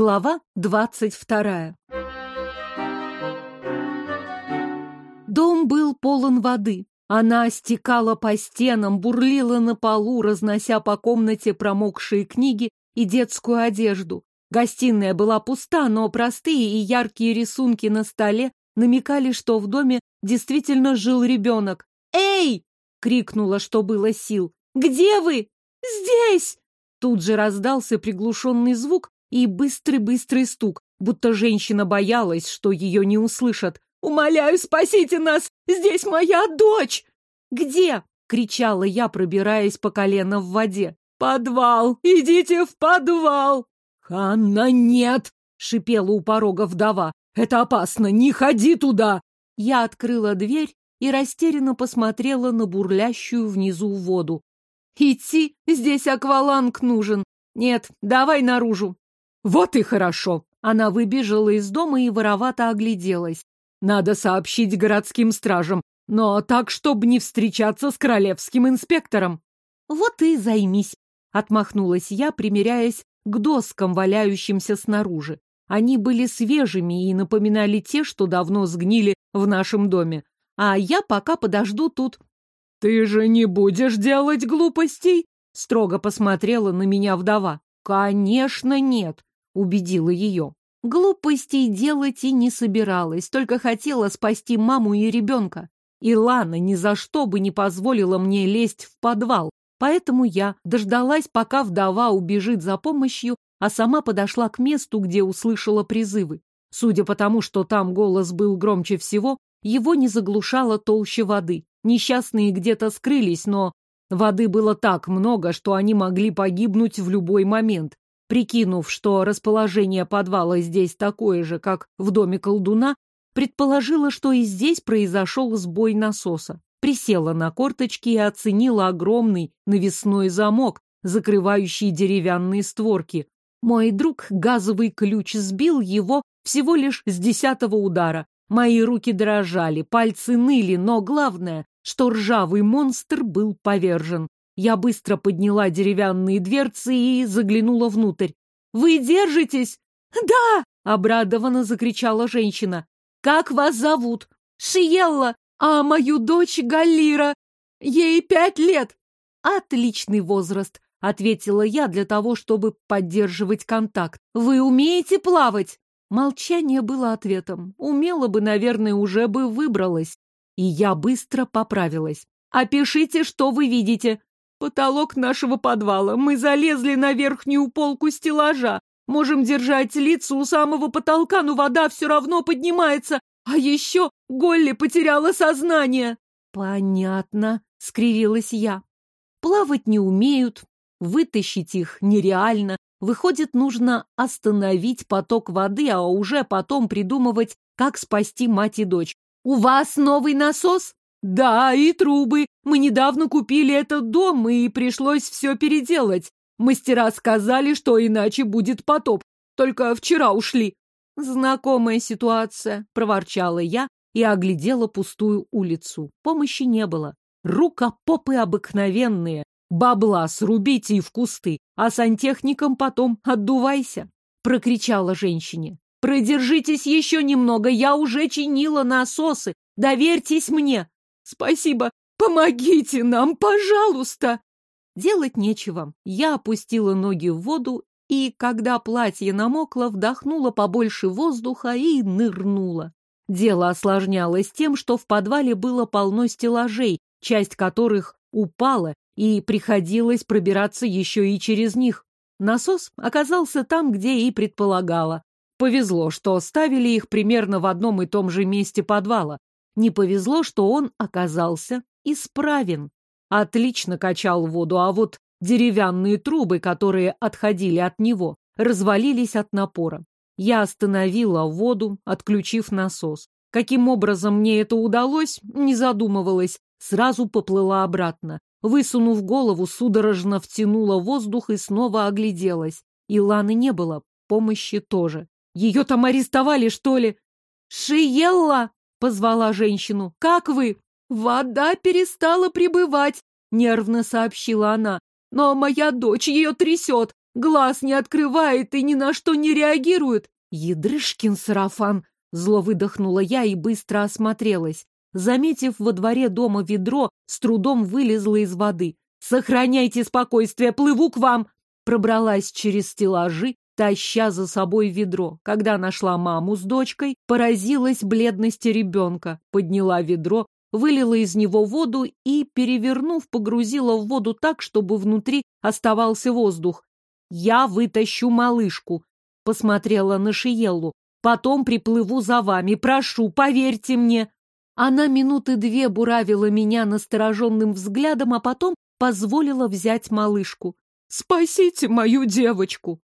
Глава двадцать вторая. Дом был полон воды. Она стекала по стенам, бурлила на полу, разнося по комнате промокшие книги и детскую одежду. Гостиная была пуста, но простые и яркие рисунки на столе намекали, что в доме действительно жил ребенок. «Эй!» — крикнула, что было сил. «Где вы?» «Здесь!» Тут же раздался приглушенный звук и быстрый-быстрый стук, будто женщина боялась, что ее не услышат. «Умоляю, спасите нас! Здесь моя дочь!» «Где?» — кричала я, пробираясь по колено в воде. «Подвал! Идите в подвал!» «Ханна, нет!» — шипела у порога вдова. «Это опасно! Не ходи туда!» Я открыла дверь и растерянно посмотрела на бурлящую внизу воду. «Идти? Здесь акваланг нужен. Нет, давай наружу». «Вот и хорошо!» Она выбежала из дома и воровато огляделась. «Надо сообщить городским стражам, но так, чтобы не встречаться с королевским инспектором». «Вот и займись», — отмахнулась я, примеряясь к доскам, валяющимся снаружи. Они были свежими и напоминали те, что давно сгнили в нашем доме. А я пока подожду тут. «Ты же не будешь делать глупостей?» — строго посмотрела на меня вдова. «Конечно нет», — убедила ее. Глупостей делать и не собиралась, только хотела спасти маму и ребенка. И Лана ни за что бы не позволила мне лезть в подвал, Поэтому я дождалась, пока вдова убежит за помощью, а сама подошла к месту, где услышала призывы. Судя по тому, что там голос был громче всего, его не заглушала толще воды. Несчастные где-то скрылись, но воды было так много, что они могли погибнуть в любой момент. Прикинув, что расположение подвала здесь такое же, как в доме колдуна, предположила, что и здесь произошел сбой насоса присела на корточки и оценила огромный навесной замок, закрывающий деревянные створки. Мой друг газовый ключ сбил его всего лишь с десятого удара. Мои руки дрожали, пальцы ныли, но главное, что ржавый монстр был повержен. Я быстро подняла деревянные дверцы и заглянула внутрь. «Вы держитесь?» «Да!» — обрадованно закричала женщина. «Как вас зовут?» «Шиелла!» А мою дочь Галлира, ей пять лет. Отличный возраст, ответила я для того, чтобы поддерживать контакт. Вы умеете плавать? Молчание было ответом. Умела бы, наверное, уже бы выбралась. И я быстро поправилась. Опишите, что вы видите. Потолок нашего подвала. Мы залезли на верхнюю полку стеллажа. Можем держать лица у самого потолка, но вода все равно поднимается. А еще Голли потеряла сознание. Понятно, скривилась я. Плавать не умеют, вытащить их нереально. Выходит, нужно остановить поток воды, а уже потом придумывать, как спасти мать и дочь. У вас новый насос? Да, и трубы. Мы недавно купили этот дом, и пришлось все переделать. Мастера сказали, что иначе будет потоп. Только вчера ушли. «Знакомая ситуация», — проворчала я и оглядела пустую улицу. Помощи не было. Рукопопы обыкновенные. Бабла срубите и в кусты, а сантехникам потом отдувайся, — прокричала женщине. Продержитесь еще немного, я уже чинила насосы. Доверьтесь мне. Спасибо. Помогите нам, пожалуйста. Делать нечего. Я опустила ноги в воду и, когда платье намокло, вдохнула побольше воздуха и нырнула. Дело осложнялось тем, что в подвале было полно стеллажей, часть которых упала, и приходилось пробираться еще и через них. Насос оказался там, где и предполагала. Повезло, что ставили их примерно в одном и том же месте подвала. Не повезло, что он оказался исправен. Отлично качал воду, а вот Деревянные трубы, которые отходили от него, развалились от напора. Я остановила воду, отключив насос. Каким образом мне это удалось, не задумывалась, сразу поплыла обратно. Высунув голову, судорожно втянула воздух и снова огляделась. Иланы не было, помощи тоже. Ее там арестовали, что ли? «Шиелла!» — позвала женщину. «Как вы?» «Вода перестала прибывать», — нервно сообщила она. Но моя дочь ее трясет. глаз не открывает и ни на что не реагирует. Ядрышкин сарафан! Зло выдохнула я и быстро осмотрелась. Заметив во дворе дома ведро, с трудом вылезла из воды. «Сохраняйте спокойствие, плыву к вам!» Пробралась через стеллажи, таща за собой ведро. Когда нашла маму с дочкой, поразилась бледности ребенка, подняла ведро, вылила из него воду и, перевернув, погрузила в воду так, чтобы внутри оставался воздух. «Я вытащу малышку», — посмотрела на Шиеллу. «Потом приплыву за вами, прошу, поверьте мне». Она минуты две буравила меня настороженным взглядом, а потом позволила взять малышку. «Спасите мою девочку!»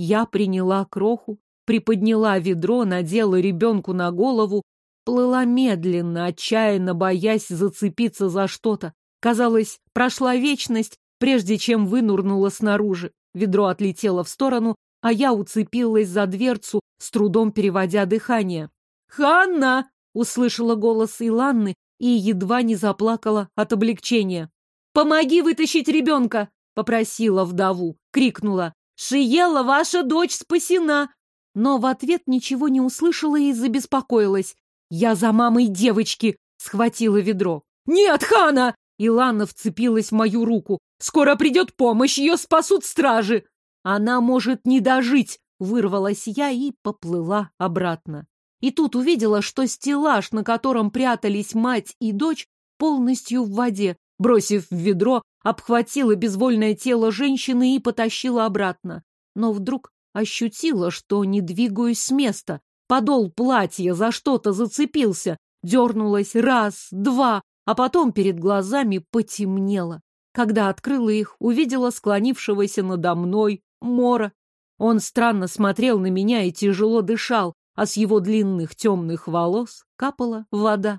Я приняла кроху, приподняла ведро, надела ребенку на голову, плыла медленно, отчаянно боясь зацепиться за что-то. Казалось, прошла вечность, прежде чем вынурнула снаружи. Ведро отлетело в сторону, а я уцепилась за дверцу, с трудом переводя дыхание. «Ханна!» — услышала голос Иланны и едва не заплакала от облегчения. «Помоги вытащить ребенка!» — попросила вдову, крикнула. «Шиела, ваша дочь спасена!» Но в ответ ничего не услышала и забеспокоилась. «Я за мамой девочки!» — схватила ведро. «Нет, Хана!» — Илана вцепилась в мою руку. «Скоро придет помощь, ее спасут стражи!» «Она может не дожить!» — вырвалась я и поплыла обратно. И тут увидела, что стеллаж, на котором прятались мать и дочь, полностью в воде. Бросив в ведро, обхватила безвольное тело женщины и потащила обратно. Но вдруг ощутила, что не двигаюсь с места. Подол платья за что-то зацепился. Дернулась раз, два, а потом перед глазами потемнело. Когда открыла их, увидела склонившегося надо мной Мора. Он странно смотрел на меня и тяжело дышал, а с его длинных темных волос капала вода.